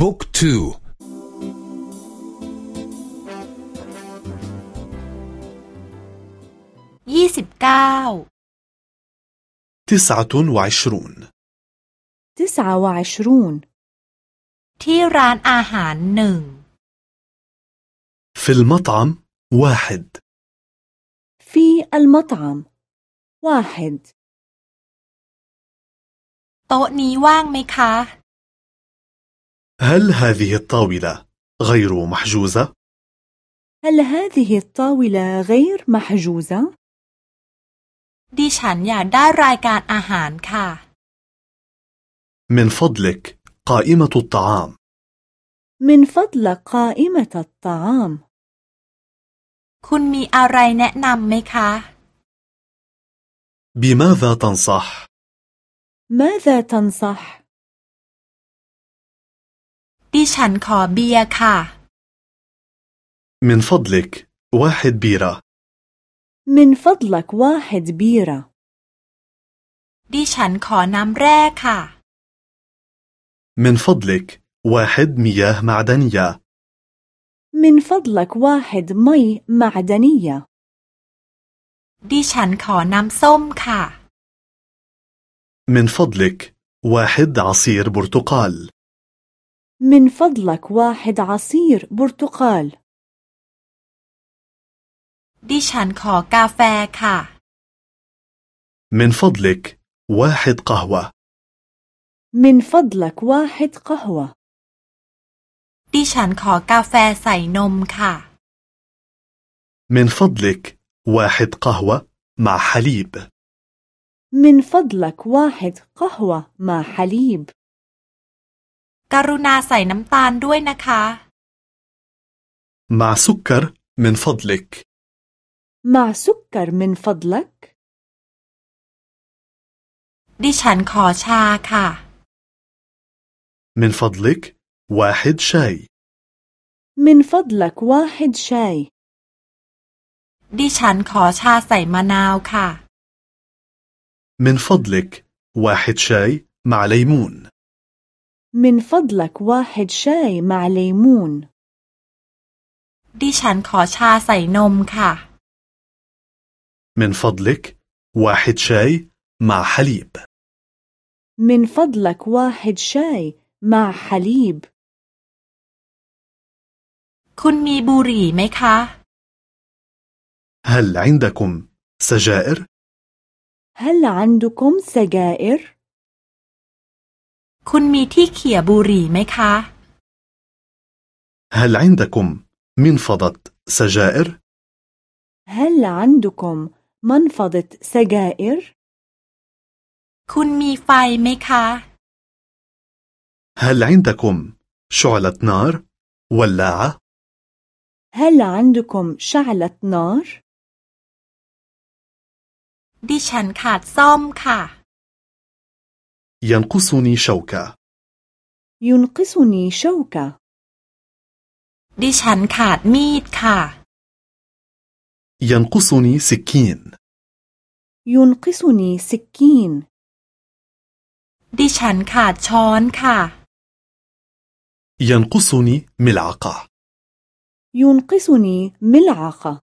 บุ๊กทูยี่สิบเก้า تسعة وعشرون تسعة وعشرون ที่ร้านอาหารหนึ่ง في المطعم واحد في المطعم واحد โต๊ะนี้ว่างไหมคะ هل هذه الطاولة غير محجوزة؟ هل هذه الطاولة غير محجوزة؟ ดิฉันอยากได้รายการอาหารค่ะ من فضلك قائمة الطعام من فضلك قائمة الطعام คุณมีอะไรแนะนำไหมคะ بماذا تنصح؟ ماذا تنصح؟ ดิฉันขอเบียร์ค่ะ من فضلك واحد بيرة من فضلك واحد بيرة ดิฉันขอน้ำแร่ค่ะ من فضلك واحد مياه معدنية من فضلك واحد مي معدنية ดิฉันขอน้ำส้มค่ะ من فضلك واحد عصير برتقال من فضلك واحد عصير برتقال ดิฉันขอกาแฟค่ะ من فضلك واحد قهوة من فضلك واحد قهوة ดิฉันขอกาแฟใส่นมค่ะ من فضلك واحد قهوة مع حليب من فضلك واحد قهوة مع حليب กรุณาใส่น้ำตาลด้วยนะคะ مع سكر من فضلك مع سكر من فضلك ดิฉันขอชาค่ะ من فضلك واحد شاي من فضلك واحد شاي ดิฉันขอชาใส่มะนาวค่ะ من فضلك واحد شاي مع ليمون من فضلك واحد شاي مع ليمون ดิฉันขอชาใส่นมค่ะ من فضلك واحد شاي مع حليب من فضلك واحد شاي مع حليب คุณมีบุหรี่ไหมคะ هل عندكم سجائر؟ هل عندكم سجائر؟ คุณมีที่เขี่ยบุหรี่ไหมคะ هل عندكم منفضة سجائر؟ هل عندكم منفضة سجائر؟ คุณมีไฟไหมคะ هل عندكم شعلة نار؟ ولاعة؟ هل عندكم شعلة نار؟ ดิฉันขาดซ่อมค่ะ ينقصني شوكة ينقصني شوكة ดิฉันขาดมีดค่ะ ينقصني سكين ينقصني سكين ดิฉันขาดช้อนค่ะ ينقصني ملعقة ينقصني ملعقة